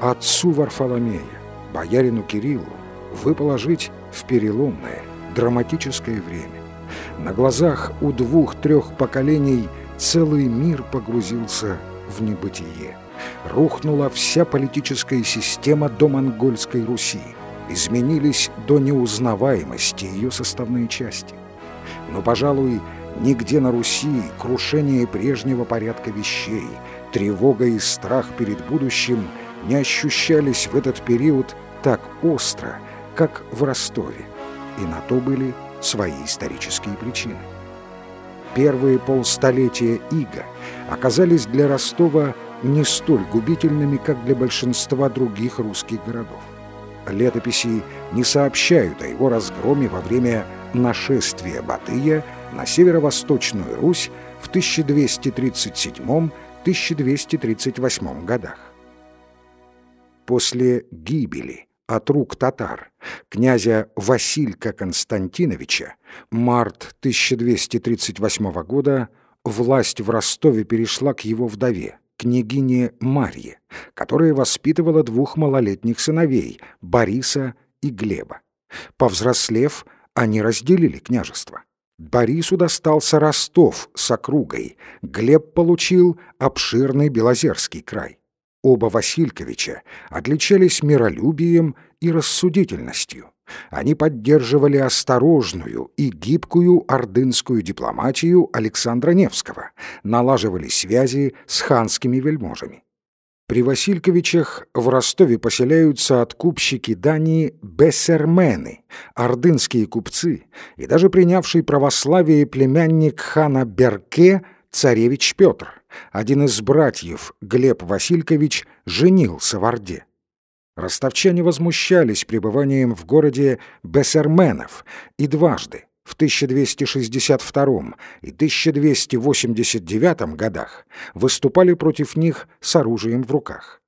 отцу Варфоломея, боярину Кириллу, выпало жить в переломное, драматическое время. На глазах у двух-трех поколений целый мир погрузился в небытие. Рухнула вся политическая система до монгольской Руси. Изменились до неузнаваемости ее составные части. Но, пожалуй, нигде на Руси крушение прежнего порядка вещей, тревога и страх перед будущим не ощущались в этот период так остро, как в Ростове, и на то были свои исторические причины. Первые полстолетия Ига оказались для Ростова не столь губительными, как для большинства других русских городов. Летописи не сообщают о его разгроме во время нашествия Батыя на северо-восточную Русь в 1237-1238 годах. После гибели от рук татар князя Василька Константиновича март 1238 года власть в Ростове перешла к его вдове, княгине Марье, которая воспитывала двух малолетних сыновей Бориса и Глеба. Повзрослев, они разделили княжество. Борису достался Ростов с округой, Глеб получил обширный Белозерский край. Оба Васильковича отличались миролюбием и рассудительностью. Они поддерживали осторожную и гибкую ордынскую дипломатию Александра Невского, налаживали связи с ханскими вельможами. При Васильковичах в Ростове поселяются откупщики Дании бессермены, ордынские купцы и даже принявший православие племянник хана Берке царевич Петр, один из братьев Глеб Василькович, женился в Орде. Ростовчане возмущались пребыванием в городе бессерменов и дважды в 1262 и 1289 годах выступали против них с оружием в руках.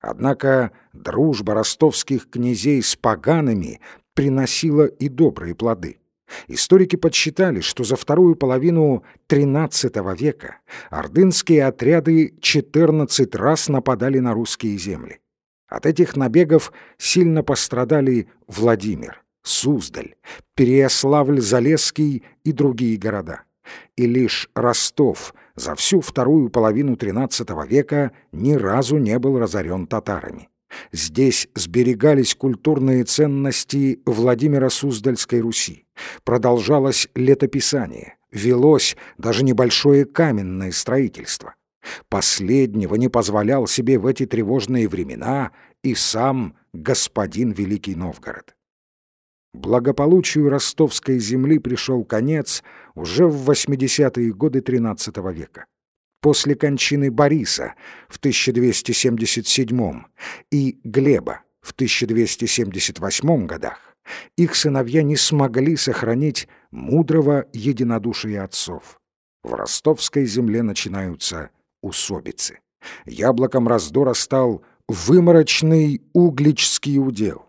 Однако дружба ростовских князей с погаными приносила и добрые плоды. Историки подсчитали, что за вторую половину XIII века ордынские отряды 14 раз нападали на русские земли. От этих набегов сильно пострадали Владимир, Суздаль, Переяславль-Залесский и другие города. И лишь Ростов за всю вторую половину XIII века ни разу не был разорен татарами. Здесь сберегались культурные ценности Владимира Суздальской Руси. Продолжалось летописание, велось даже небольшое каменное строительство. Последнего не позволял себе в эти тревожные времена и сам господин Великий Новгород. Благополучию ростовской земли пришел конец уже в 80-е годы XIII века. После кончины Бориса в 1277 и Глеба в 1278 годах их сыновья не смогли сохранить мудрого единодушия отцов. В ростовской земле начинаются усобицы. Яблоком раздора стал выморочный угличский удел.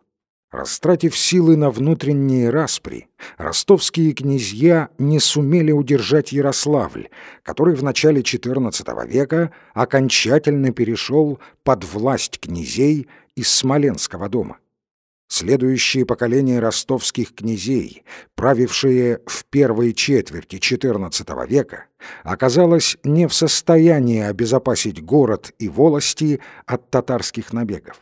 Растратив силы на внутренние распри, ростовские князья не сумели удержать Ярославль, который в начале XIV века окончательно перешел под власть князей из Смоленского дома. Следующие поколения ростовских князей, правившие в первой четверти XIV века, оказалось не в состоянии обезопасить город и волости от татарских набегов.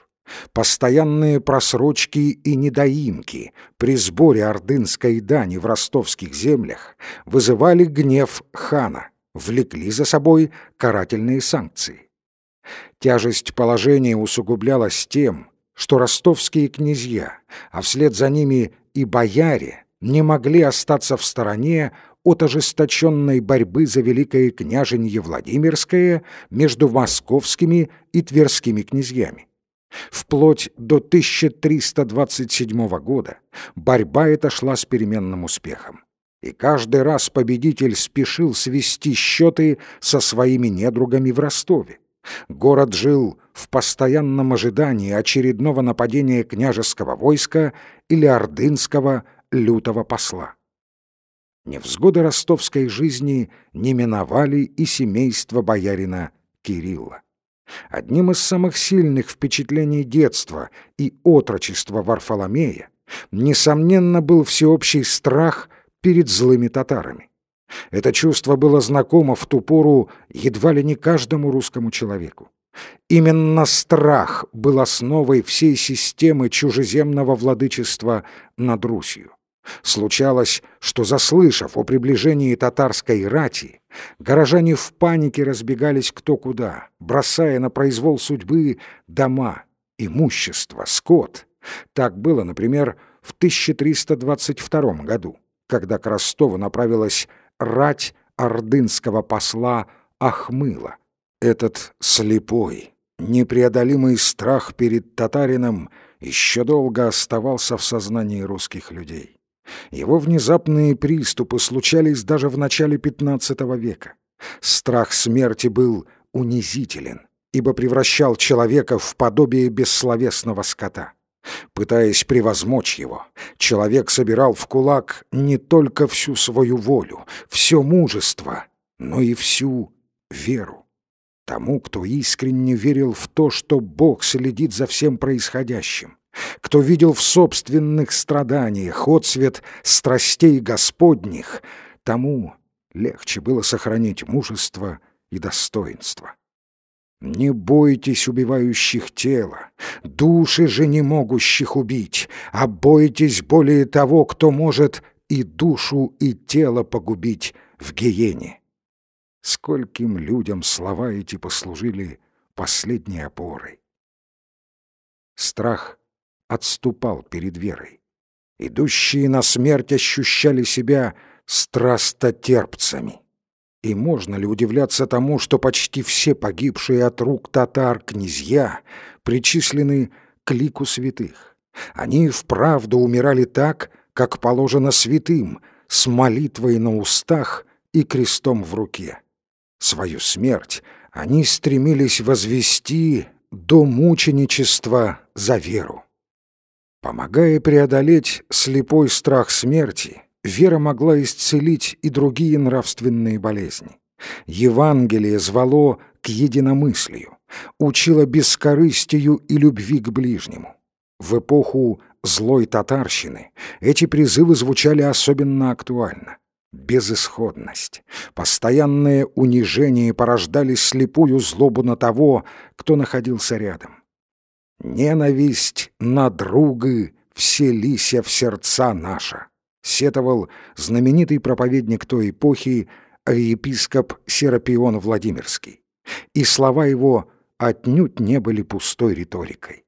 Постоянные просрочки и недоимки при сборе ордынской дани в ростовских землях вызывали гнев хана, влекли за собой карательные санкции. Тяжесть положения усугублялась тем, что ростовские князья, а вслед за ними и бояре, не могли остаться в стороне от ожесточенной борьбы за великое княженье Владимирское между московскими и тверскими князьями. Вплоть до 1327 года борьба эта шла с переменным успехом. И каждый раз победитель спешил свести счеты со своими недругами в Ростове. Город жил в постоянном ожидании очередного нападения княжеского войска или ордынского лютого посла. Невзгоды ростовской жизни не миновали и семейство боярина Кирилла. Одним из самых сильных впечатлений детства и отрочества Варфоломея, несомненно, был всеобщий страх перед злыми татарами. Это чувство было знакомо в ту пору едва ли не каждому русскому человеку. Именно страх был основой всей системы чужеземного владычества над Русью. Случалось, что, заслышав о приближении татарской рати, горожане в панике разбегались кто куда, бросая на произвол судьбы дома, имущество, скот. Так было, например, в 1322 году, когда к Ростову направилась рать ордынского посла Ахмыла. Этот слепой, непреодолимый страх перед татарином еще долго оставался в сознании русских людей. Его внезапные приступы случались даже в начале XV века. Страх смерти был унизителен, ибо превращал человека в подобие бессловесного скота. Пытаясь превозмочь его, человек собирал в кулак не только всю свою волю, все мужество, но и всю веру. Тому, кто искренне верил в то, что Бог следит за всем происходящим, кто видел в собственных страданиях отсвет страстей Господних, тому легче было сохранить мужество и достоинство. Не бойтесь убивающих тела, души же не могущих убить, а бойтесь более того, кто может и душу, и тело погубить в гиене. Скольким людям слова эти послужили последней опорой. Страх отступал перед верой. Идущие на смерть ощущали себя страстотерпцами. И можно ли удивляться тому, что почти все погибшие от рук татар князья причислены к лику святых? Они вправду умирали так, как положено святым, с молитвой на устах и крестом в руке. Свою смерть они стремились возвести до мученичества за веру. Помогая преодолеть слепой страх смерти, вера могла исцелить и другие нравственные болезни. Евангелие звало к единомыслию, учило бескорыстию и любви к ближнему. В эпоху злой татарщины эти призывы звучали особенно актуально. Безысходность, постоянное унижение порождали слепую злобу на того, кто находился рядом. Ненависть на друга вселися в сердца наша сетовал знаменитый проповедник той эпохи епископ Серапион Владимирский. И слова его отнюдь не были пустой риторикой.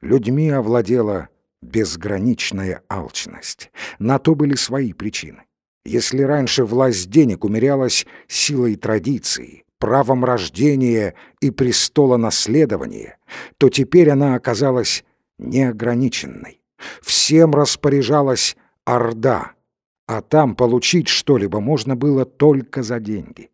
Людьми овладела безграничная алчность. На то были свои причины. Если раньше власть денег умерялась силой традиции, правом рождения и престола наследования, то теперь она оказалась неограниченной. Всем распоряжалась Орда, а там получить что-либо можно было только за деньги.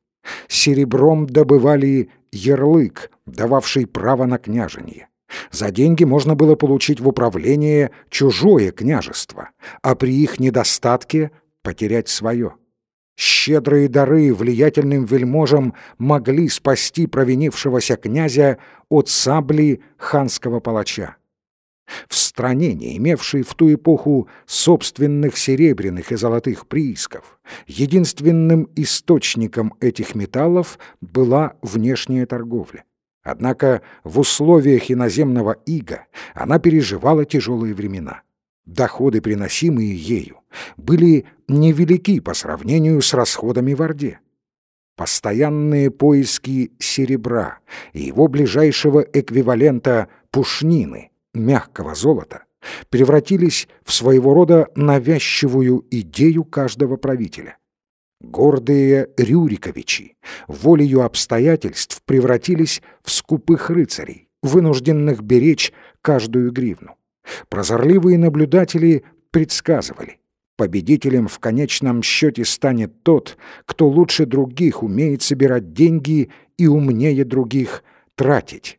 Серебром добывали ярлык, дававший право на княжение. За деньги можно было получить в управление чужое княжество, а при их недостатке потерять свое. Щедрые дары влиятельным вельможам могли спасти провинившегося князя от сабли ханского палача. В стране, не имевшей в ту эпоху собственных серебряных и золотых приисков, единственным источником этих металлов была внешняя торговля. Однако в условиях иноземного ига она переживала тяжелые времена. Доходы, приносимые ею, были невелики по сравнению с расходами в Орде. Постоянные поиски серебра и его ближайшего эквивалента пушнины – мягкого золота превратились в своего рода навязчивую идею каждого правителя. Гордые Рюриковичи волею обстоятельств превратились в скупых рыцарей, вынужденных беречь каждую гривну. Прозорливые наблюдатели предсказывали, победителем в конечном счете станет тот, кто лучше других умеет собирать деньги и умнее других тратить